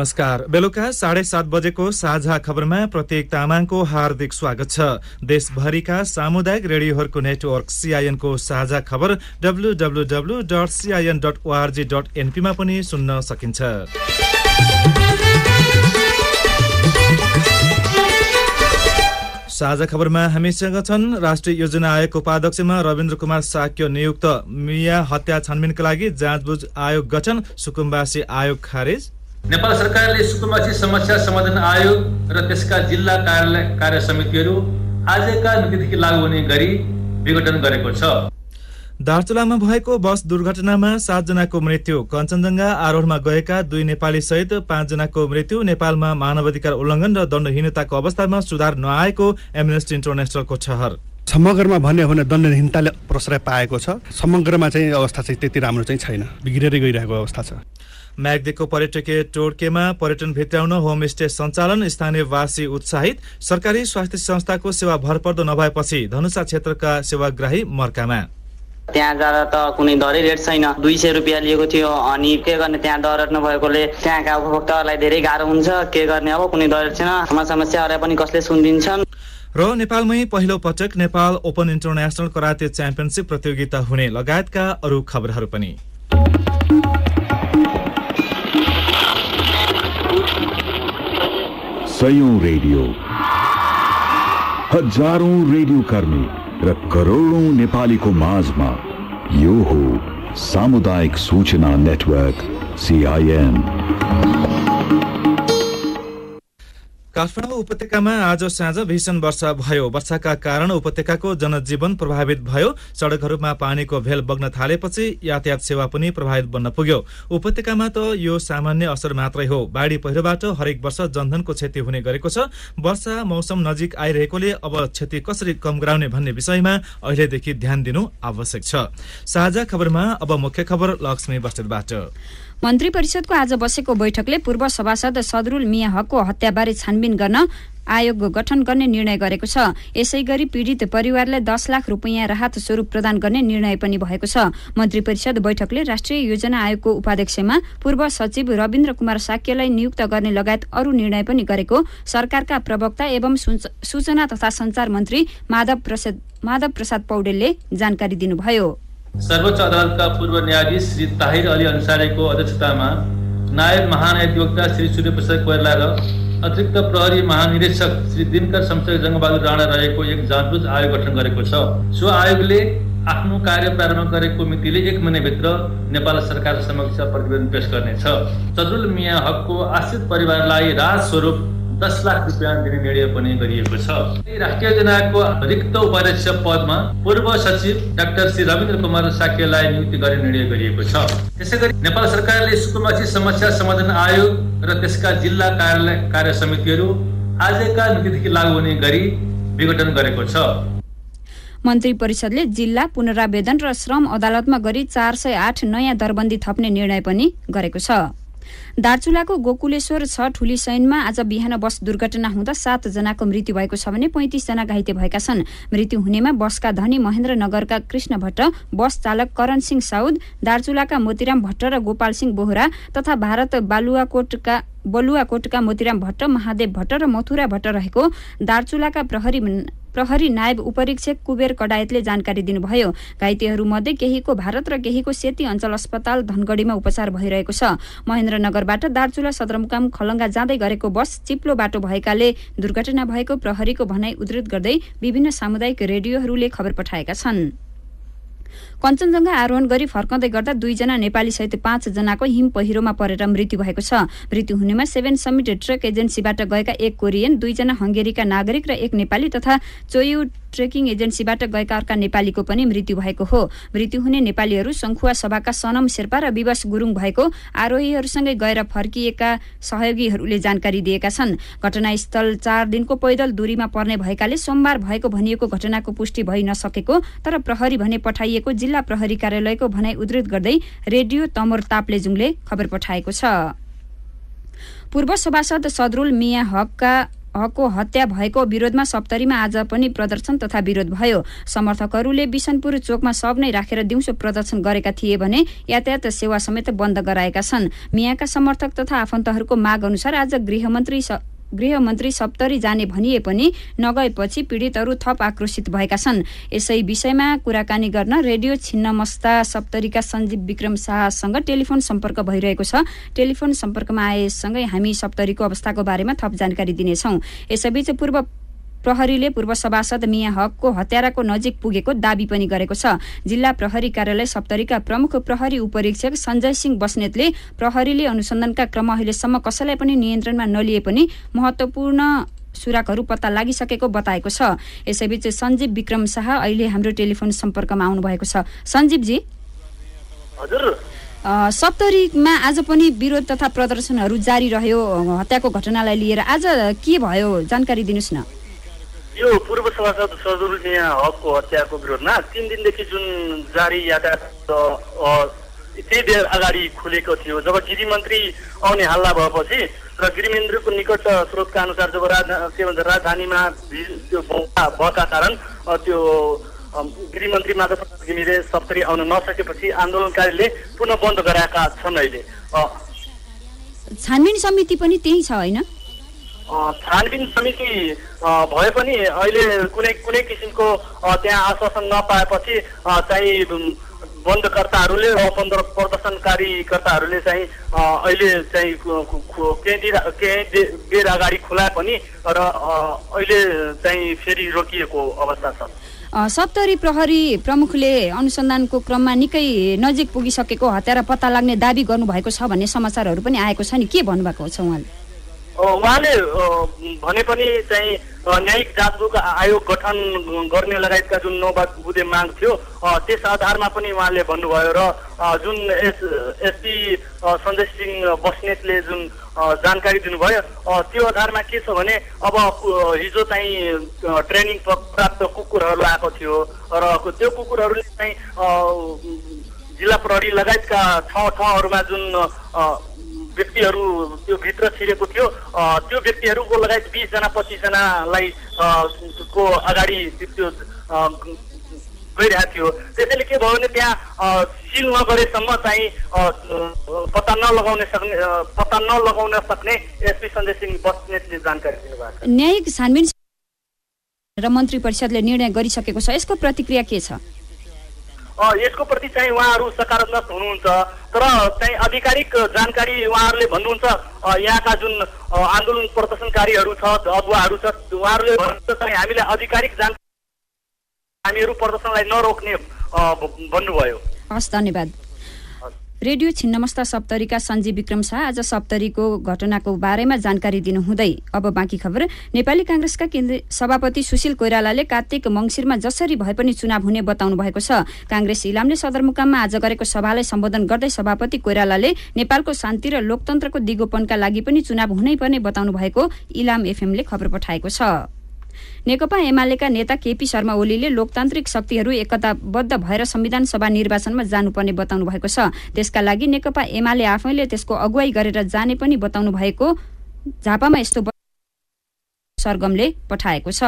नमस्कार। बेलुका साढे सात बजेको साझा खबरमा प्रत्येक तामाङको हार्दिक स्वागत छ। देशभरिका सामुदायिक रेडियोहरूको नेटवर्क सिआइएनको साझा खबर W W W dot CIN dot ORG dot एनपीमा पनि सुन्न सकिन्छ। साझा खबरमा हामीसँग छन् राष्ट्रिय योजना आयोगको उपाध्यक्षमा रविन्द्र कुमार साक्य नियुक्त। मिया हत्या छानबिनका लागि जाँचबुझ आयोग गठन सुकुम्बासी आयोग खारेज। नेपाल सरकारले सुकुम्बासी समस्या समाधान आयोग र त्यसका जिल्ला कार्यालय कार्य समितिहरू आजका मितिदेखि लागू हुने गरी विघटन गरेको छ दार्चुलामा भएको बस दुर्घटनामा सातजनाको मृत्यु कञ्चनजङ्घा आरोहणमा गएका दुई नेपाली सहित पाँचजनाको मृत्यु नेपालमा मानवाधिकार उल्लङ्घन र दण्डहीनताको अवस्थामा सुधार नआएको एमनेस्टी इन्टरनेसनलको ठहर समग्रमा भन्यो भने दण्डहीनताले प्रश्रय पाएको छ। समग्रमा चाहिँ अवस्था चाहिँ त्यति राम्रो चाहिँ छैन। बिग्रेरै गइरहेको अवस्था छ। म्याग्दीको पर्यटकीय टोड्केमा पर्यटन भित्राउन होमस्टे सञ्चालन स्थानीयवासी उत्साहित। सरकारी स्वास्थ्य संस्थाको सेवा भरपर्दो नभएपछि धनुषा क्षेत्रका सेवाग्राही मर्कामा। त्यहाँ जाँदा त कुनै दरै रेट छैन। दुई सय रुपियाँ लिएको थियो अनि के गर्ने त्यहाँ दर नभएकोले त्यहाँका उपभोक्ताहरूलाई धेरै गाह्रो हुन्छ। के गर्ने अब कुनै दर छैन। हाम्रो समस्याहरूलाई पनि कसले सुनिदिन्छन्? र नेपालमै पहिलो पटक Nepal open international karate championship प्रतियोगिता हुने लगायतका अरू खबरहरू पनि। रेडियो। हजारौं रेडियो कर्मी र करोडौं नेपालीको माझमा यो हो सामुदायिक सूचना नेटवर्क सिआइएन काठमाडौँ उपत्यकामा आज साँझ भीषण वर्षा भयो। वर्षाका कारण उपत्यकाको जनजीवन प्रभावित भयो। सड़कहरूमा पानीको भेल बग्न थालेपछि यातायात सेवा पनि प्रभावित बन्न पुग्यो। उपत्यकामा त यो सामान्य असर मात्रै हो। बाढ़ी पहिरोबाट हरेक वर्ष जनधनको क्षति हुने गरेको छ। वर्षा मौसम नजिक आइरहेकोले अब क्षति कसरी कम गराउने भन्ने विषयमा अहिलेदेखि ध्यान दिनु आवश्यक छ। साझा खबरमा अब मुख्य खबर लक्ष्मी मन्त्री परिषदको आज बसेको बैठकले पूर्व सभासद सदरुल मिया हकको हत्याबारे छानबिन गर्न आयोग गठन गर्ने निर्णय गरेको छ। यसै गरी पीडित परिवारलाई दस लाख रुपियाँ राहत स्वरूप प्रदान गर्ने निर्णय पनि भएको छ। मन्त्री परिषद बैठकले राष्ट्रिय योजना आयोगको उपाध्यक्षमा पूर्व सचिव रविन्द्र कुमार साक्यलाई नियुक्त गर्ने लगायत अरू निर्णय पनि गरेको सरकारका प्रवक्ता एवं सूचना तथा संचार मन्त्री माधव प्रसाद माधव प्रसाद पौडेलले जानकारी दिनुभयो। सर्वोच्च अदालतका पूर्व न्यायाधीश श्री ताहिर अली अन्सारीको अध्यक्षतामा नायब महान्यायाधिवक्ता श्री सूर्यप्रसाद कोइरला र अतिरिक्त प्रहरी महानिरीक्षक श्री दिनकर शमशेर जङ्गबहादुर राणा रहेको एक जाँचबुझ आयोग गठन गरेको छ। सो आयोगले आफ्नो कार्य प्रारम्भ गरेको मितिले एक महिनाभित्र नेपाल सरकार समक्ष प्रतिवेदन पेश गर्नेछ। चदरुल मिया हकको आश्रित परिवारलाई राज स्वरूप दस लाख रुपियाँ दिने निर्णय पनि गरिएको छ। राष्ट्रिय योजनाको रिक्त उपाध्यक्ष पदमा पूर्व सचिव डाक्टर श्री रविन्द्र कुमार साक्यलाई नियुक्ति गर्ने निर्णय गरिएको छ। त्यसै गरी नेपाल सरकारले सुकुम्बासी समस्या समाधान आयोग र त्यसका जिल्ला कार्यालय कार्य समितिहरू आजका मितिदेखि लागू हुने गरी विघटन गरेको छ। मन्त्री परिषदले जिल्ला पुनरावेदन र श्रम अदालतमा गरी चार सय आठ नयाँ दरबन्दी थप्ने निर्णय पनि गरेको छ। दार्चुलाको गोकुलेश्वर छ ठुली सैनमा आज बिहान बस दुर्घटना हुँदा सातजनाको मृत्यु भएको छ भने पैँतिसजना घाइते भएका छन्। मृत्यु हुनेमा बसका धनी महेन्द्रनगरका कृष्ण भट्ट बस चालक करण सिंह साउद दार्चुलाका मोतीराम भट्ट र गोपाल सिंह बोहरा तथा भारत बालुवाकोटका बलुवाकोटका मोतीराम भट्ट महादेव भट्ट र मथुरा भट्ट रहेको दार्चुलाका प्रहरी प्रहरी नायब उपरीक्षक कुबेर कडायतले जानकारी दिनुभयो। घाइतेहरूमध्ये केहीको भारत र केहीको सेती अञ्चल अस्पताल धनगढीमा उपचार भइरहेको छ। महेन्द्रनगरबाट दार्चुला सदरमुकाम खलङ्गा जाँदै गरेको बस चिप्लो बाटो भएकाले दुर्घटना भएको प्रहरीको भनाई उद्धृत गर्दै विभिन्न सामुदायिक रेडियोहरूले खबर पठाएका छन्। कञ्चनजङ्घा आरोहण गरी फर्काउँदै गर्दा दुईजना नेपाली सहित पाँचजनाको हिम पहिरोमा परेर मृत्यु भएको छ। मृत्यु हुनेमा सेभेन समिट ट्रक एजेन्सीबाट गएका एक कोरियन दुईजना हङ्गेरीका नागरिक र एक नेपाली तथा चोयु ट्रेकिङ एजेन्सीबाट गएका अर्का नेपालीको पनि मृत्यु भएको हो। मृत्यु हुने नेपालीहरू सङ्खुवा सभाका सनम शेर्पा र विवश गुरुङ भएको आरोहीहरूसँगै गएर फर्किएका सहयोगीहरूले जानकारी दिएका छन्। घटनास्थल चार दिनको पैदल दूरीमा पर्ने भएकाले सोमबार भएको भनिएको घटनाको पुष्टि भइ नसकेको तर प्रहरी भने पठाइएको जिल्ला प्रहरी कार्यालयको भनाइ उद्धृत गर्दै रेडियो तमोर ताप्लेजुङले खबर पठाएको छ। पूर्व सभासद सदरुल मिया हकका हकको हत्या भएको विरोधमा सप्तरीमा आज पनि प्रदर्शन तथा विरोध भयो। समर्थकहरूले बिसनपुर चोकमा सब नै राखेर दिउँसो प्रदर्शन गरेका थिए भने यातायात सेवा समेत बन्द गराएका छन्। मियाका समर्थक तथा आफन्तहरूको माग अनुसार आज गृहमन्त्री गृहमन्त्री सप्तरी जाने भनिए पनि नगएपछि पीडितहरू थप आक्रोशित भएका छन्। यसै विषयमा कुराकानी गर्न रेडियो छिन्नमस्ता सप्तरीका सञ्जीव विक्रम शाहसँग टेलिफोन सम्पर्क भइरहेको छ। टेलिफोन सम्पर्कमा आएसँगै हामी सप्तरीको अवस्थाको बारेमा थप जानकारी दिनेछौँ। यसैबीच पूर्व प्रहरीले पूर्व सभासद मिया हकको हत्याराको नजिक पुगेको दावी पनि गरेको छ। जिल्ला प्रहरी कार्यालय सप्तरीका प्रमुख प्रहरी उपरीक्षक सञ्जय सिंह बस्नेतले प्रहरीले अनुसन्धानका क्रम अहिलेसम्म कसैलाई पनि नियन्त्रणमा नलिए पनि महत्वपूर्ण सुराकहरू पत्ता लागिसकेको बताएको छ। यसैबीच सञ्जीव विक्रम शाह अहिले हाम्रो टेलिफोन सम्पर्कमा आउनुभएको छ। सञ्जीवजी? हजुर। सप्तरीमा आज पनि विरोध तथा प्रदर्शनहरू जारी रह्यो। हत्याको घटनालाई लिएर आज के भयो? जानकारी दिनुहोस् न। यो पूर्व सभासद सजुल हकको हत्याको विरोधमा तिन दिनदेखि जुन जारी यातायात त्यही बेर अगाडि खुलेको थियो। जब गृहमन्त्री आउने हल्ला भएपछि र गृहमन्त्रीको निकट स्रोतका अनुसार जब राज के भन्छ राजधानीमा त्यो भएका कारण त्यो गृहमन्त्री माधव घिमिरे सप्तरी आउन नसकेपछि आन्दोलनकारीले पुनः बन्द गराएका छन् अहिले। छानबिन समिति पनि त्यही छ होइन? छानबिन समिति भए पनि अहिले कुनै कुनै किसिमको त्यहाँ आश्वासन नपाएपछि चाहिँ बन्दकर्ताहरूले र प्रदर्शनकारीकर्ताहरूले चाहिँ अहिले चाहिँ केही केही बेर अगाडि खुलाए पनि र अहिले चाहिँ फेरि रोकिएको अवस्था छ। सप्तरी प्रहरी प्रमुखले अनुसन्धानको क्रममा निकै नजिक पुगिसकेको हत्यारा पत्ता लाग्ने दावी गर्नुभएको छ भन्ने समाचारहरू पनि आएको छ नि। के भन्नुभएको छ उहाँले? उहाँले भने पनि चाहिँ न्यायिक जाँचबुक आयोग गठन गर्ने लगायतका जुन नौ बुधे माग थियो त्यस आधारमा पनि उहाँले भन्नुभयो र जुन एस एसपी सञ्जय सिंह बस्नेतले जुन जानकारी दिनुभयो त्यो आधारमा के छ भने अब हिजो चाहिँ ट्रेनिङ प्राप्त कुकुरहरू आएको थियो र त्यो कुकुरहरूले चाहिँ जिल्ला प्रहरी लगायतका ठाउँ ठाउँहरूमा जुन व्यक्तिहरू त्यो भित्र छिरेको थियो। त्यो व्यक्तिहरूको लगायत बिसजना पच्चिसजनालाई को अगाडि त्यो गइरहेको थियो। त्यसैले के भयो भने त्यहाँ सिल नगरेसम्म चाहिँ पत्ता नलगाउने सक्ने पत्ता नलगाउन सक्ने एसपी सञ्जय सिंह बस्नेतले जानकारी दिनुभएको न्यायिक छानबिन र मन्त्री परिषदले निर्णय गरिसकेको छ। यसको प्रतिक्रिया के छ? यसको प्रति चाहिँ उहाँहरू सकारात्मक हुनुहुन्छ। तर चाहिँ आधिकारिक जानकारी उहाँहरूले भन्नुहुन्छ यहाँका जुन आन्दोलन प्रदर्शनकारीहरू छ अदुवाहरू छ उहाँहरूले भन्नुहुन्छ चाहिँ हामीले आधिकारिक जानकारी हामीहरू प्रदर्शनलाई नरोक्ने भन्नुभयो। हस् धन्यवाद। रेडियो छिन्नमस्ता सप्तरीका सञ्जीव विक्रम शाह आज सप्तरीको घटनाको बारेमा जानकारी दिनुहुँदै। अब बाँकी खबर नेपाली काङ्ग्रेसका केन्द्रीय सभापति सुशील कोइरालाले कार्तिक मङ्सिरमा जसरी भए पनि चुनाव हुने बताउनु भएको छ। काङ्ग्रेस इलामले सदरमुकाममा आज गरेको सभालाई सम्बोधन गर्दै सभापति कोइरालाले नेपालको शान्ति र लोकतन्त्रको दिगोपनका लागि पनि चुनाव हुनै पर्ने बताउनु भएको इलाम एफएमले खबर पठाएको छ। नेकपा एमालेका नेता केपी शर्मा ओलीले लोकतान्त्रिक शक्तिहरू एकताबद्ध भएर संविधान सभा निर्वाचनमा जानुपर्ने बताउनु भएको छ। त्यसका लागि नेकपा एमाले आफैले त्यसको अगुवाई गरेर जाने पनि बताउनु भएको झापामा यस्तो सरगमले पठाएको छ।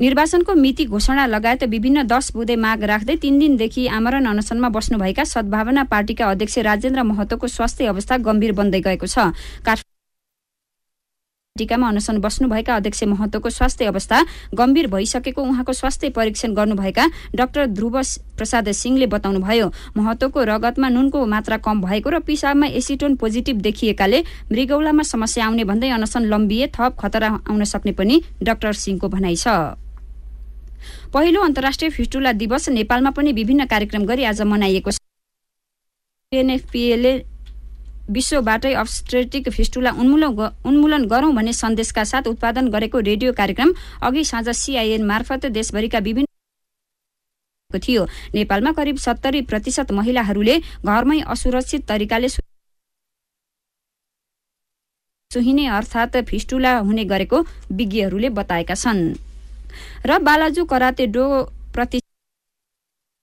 निर्वाचनको मिति घोषणा लगायत विभिन्न दश बुधे माग राख्दै तीन दिनदेखि आमरण अनसनमा बस्नुभएका सद्भावना पार्टीका अध्यक्ष राजेन्द्र महतोको स्वास्थ्य अवस्था गम्भीर बन्दै गएको छ। टिकामा अनसन बस्नुभएका अध्यक्ष महतोको स्वास्थ्य अवस्था गम्भीर भइसकेको उहाँको स्वास्थ्य परीक्षण गर्नुभएका डाक्टर ध्रुव प्रसाद सिंहले बताउनुभयो। महतोको रगतमा नुनको मात्रा कम भएको र पिसाबमा एसिटोन पोजिटिभ देखिएकाले मृगौलामा समस्या आउने भन्दै अनसन लम्बिए थप खतरा आउन सक्ने पनि डाक्टर सिंहको भनाइ छ। पहिलो अन्तर्राष्ट्रिय फिस्टुला दिवस नेपालमा पनि विभिन्न कार्यक्रम गरी आज मनाइएको छ। विश्वबाटै अब्स्ट्रेटिक फिस्टुला उन्मूलन उन्मूलन गरौं भन्ने सन्देशका साथ उत्पादन गरेको रेडियो कार्यक्रम अघि साँझ सिआइएन मार्फत देशभरिका विभिन्न थियो। नेपालमा करिब सत्तरी प्रतिशत महिलाहरूले घरमै असुरक्षित तरिकाले सुहिने अर्थात् फिस्टुला हुने गरेको विज्ञहरूले बताएका छन्। र बालाजु कराते डो प्रति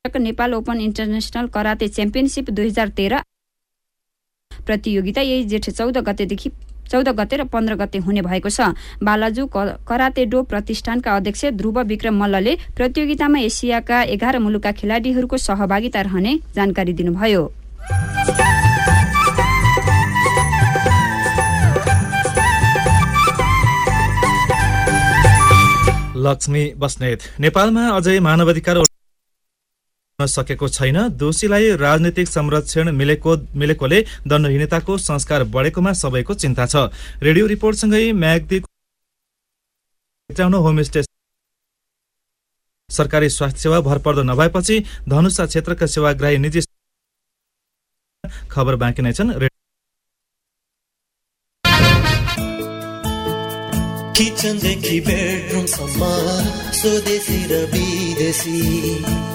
Nepal open international karate championship दुई हजार तेह्र प्रतियोगिता यही जेठ चौध गतेदेखि चौध गते र पन्ध्र गते हुने भएको छ। बालाजु कराते डो प्रतिष्ठानका अध्यक्ष ध्रुव विक्रम मल्लले प्रतियोगितामा एसियाका एघार मुलुकका खेलाडीहरूको सहभागिता रहने जानकारी दिनुभयो। लक्ष्मी बस्नेत नेपालमा अझै मानवाधिकार सकेको छैन। दोषीलाई राजनीतिक संरक्षण मिलेको मिलेकोले दण्डहीनताको संस्कार बढेकोमा सबैको चिन्ता छ। रेडियो रिपोर्टसँगै म्याग्दी होमस्टे सरकारी स्वास्थ्य सेवा भरपर्दो नभएपछि धनुषा क्षेत्रका सेवाग्राही निजी खबर बाँकी नै छन्। किचनदेखि बेडरुमसम्म स्वदेशी र विदेशी।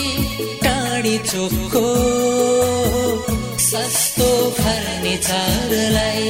चोकको सस्तो फर्निचरलाई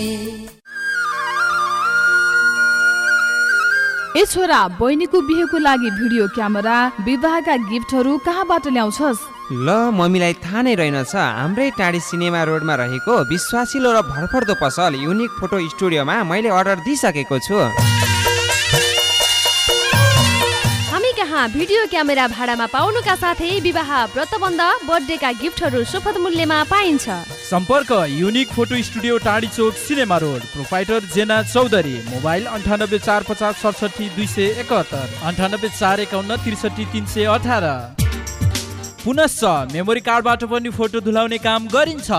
छोरा बहिनीको बिहेको लागि भिडियो क्यामेरा विवाहका गिफ्टहरू कहाँबाट ल्याउँछस्? ल मम्मीलाई थाहा नै रहेनछ। हाम्रै टाढी सिनेमा रोडमा रहेको विश्वासिलो र भरपर्दो पसल युनिक फोटो स्टुडियोमा मैले अर्डर दिइसकेको छु। भिडियो क्यामेरा भाडामा पाउनुका साथै विवाह व्रतबन्ध बर्थडेका गिफ्टहरू सुपथ मूल्यमा पाइन्छ। सम्पर्क युनिक फोटो स्टुडियो टाढी चोक cinema road proprietor Jena Chaudhary mobile अन्ठानब्बे चार पचास सडसठी दुई सय एकात्तर अन्ठानब्बे चार एकाउन्न त्रिसठी तिन सय अठार। पुनश्च मेमोरी कार्डबाट पनि फोटो धुलाउने काम गरिन्छ।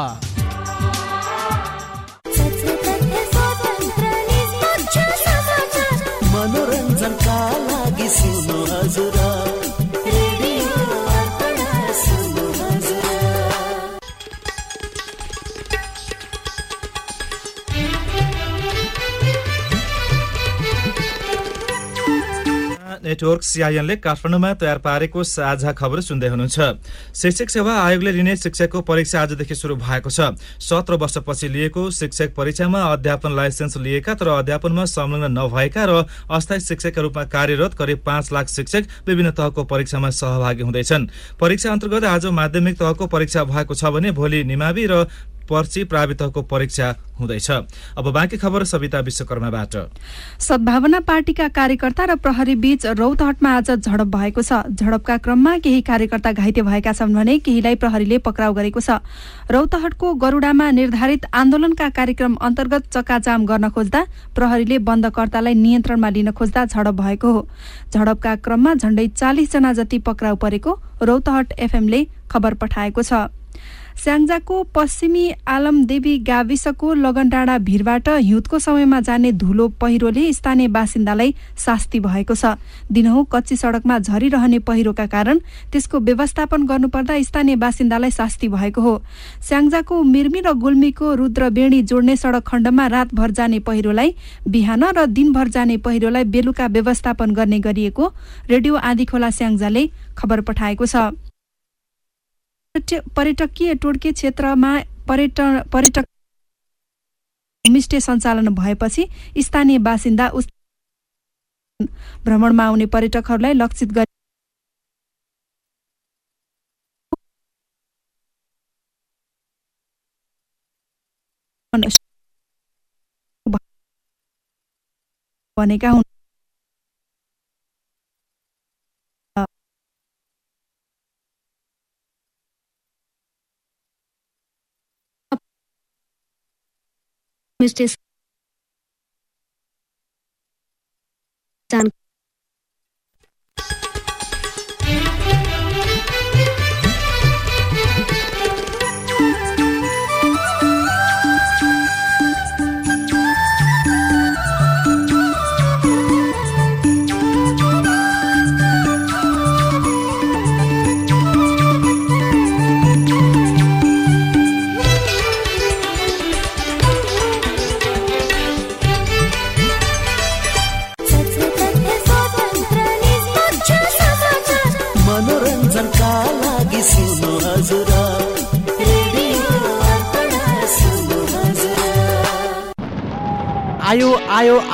नेटवर्क सिआइएनले काठमाडौँमा तयार पारेको साझा खबर सुन्दै हुनुहुन्छ। शिक्षक सेवा आयोगले लिने शिक्षकको परीक्षा आजदेखि सुरु भएको छ। सत्र वर्षपछि लिएको शिक्षक परीक्षामा अध्यापन लाइसेन्स लिएका तर अध्यापनमा संलग्न नभएका र अस्थायी शिक्षकका रूपमा कार्यरत करिब पाँच लाख शिक्षक विभिन्न तहको परीक्षामा सहभागी हुँदैछन्। परीक्षा अन्तर्गत आज माध्यमिक तहको परीक्षा भएको छ भने भोलि निमावि र पर्ची प्रावि तहको परीक्षा हुँदैछ। अब बाँकी खबर सविता विश्वकर्माबाट। सद्भावना पार्टीका कार्यकर्ता र प्रहरी बीच रौतहटमा आज झडप भएको छ। झडपका क्रममा केही कार्यकर्ता घाइते भएका छन् भने केहीलाई प्रहरीले पक्राउ गरेको छ। रौतहटको गरुडामा निर्धारित आन्दोलनका कार्यक्रम अन्तर्गत चक्काजाम गर्न खोज्दा प्रहरीले बन्दकर्तालाई नियन्त्रणमा लिन खोज्दा झडप भएको हो। झडपका क्रममा झण्डै चालिसजना जति पक्राउ परेको रौतहट एफएमले खबर पठाएको छ। स्याङ्जाको पश्चिमी आलमदेवी गाविसको लगनडाँडा भिरबाट हिउँदको समयमा जाने धुलो पहिरोले स्थानीय बासिन्दालाई शास्ति भएको छ। दिनहुँ कच्ची सडकमा झरिरहने पहिरोका कारण त्यसको व्यवस्थापन गर्नुपर्दा स्थानीय बासिन्दालाई शास्ति भएको हो। स्याङ्जाको मिर्मी र गुल्मीको रुद्रबेणी जोड्ने सडक खण्डमा रातभर जाने पहिरोलाई बिहान र दिनभर जाने पहिरोलाई बेलुका व्यवस्थापन गर्ने गरिएको रेडियो आँधीखोला स्याङ्जाले खबर पठाएको छ। पर्यटकीय टोड्के क्षेत्रमा पर्यटन पर्यटक होमस्टे सञ्चालन भएपछि स्थानीय बासिन्दा भ्रमणमा आउने पर्यटकहरूलाई लक्षित गरी भनेका हुन्। Mr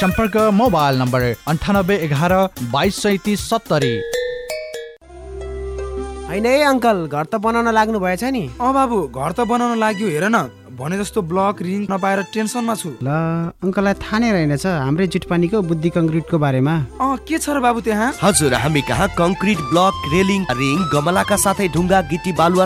सम्पर्क मोबाइल नम्बर अन्ठानब्बे एघार बाइस सैतिस सत्तरी। होइन है अङ्कल घर त बनाउन लाग्नु भएछ नि। अँ बाबु घर त बनाउन लाग्यो हेर न। भने जस्तो ब्लक रिङ नपाएर टेन्सनमा छु। ल अङ्कललाई थाहा नै रहेनछ हाम्रै जुटपानीको बुद्धि कङ्क्रिटको बारेमा। अँ के छ र बाबु त्यहाँ? हजुर हामी कहाँ कङ्क्रिट ब्लक रेलिङ रिङ गमलाका साथै ढुङ्गा गिटी बालुवा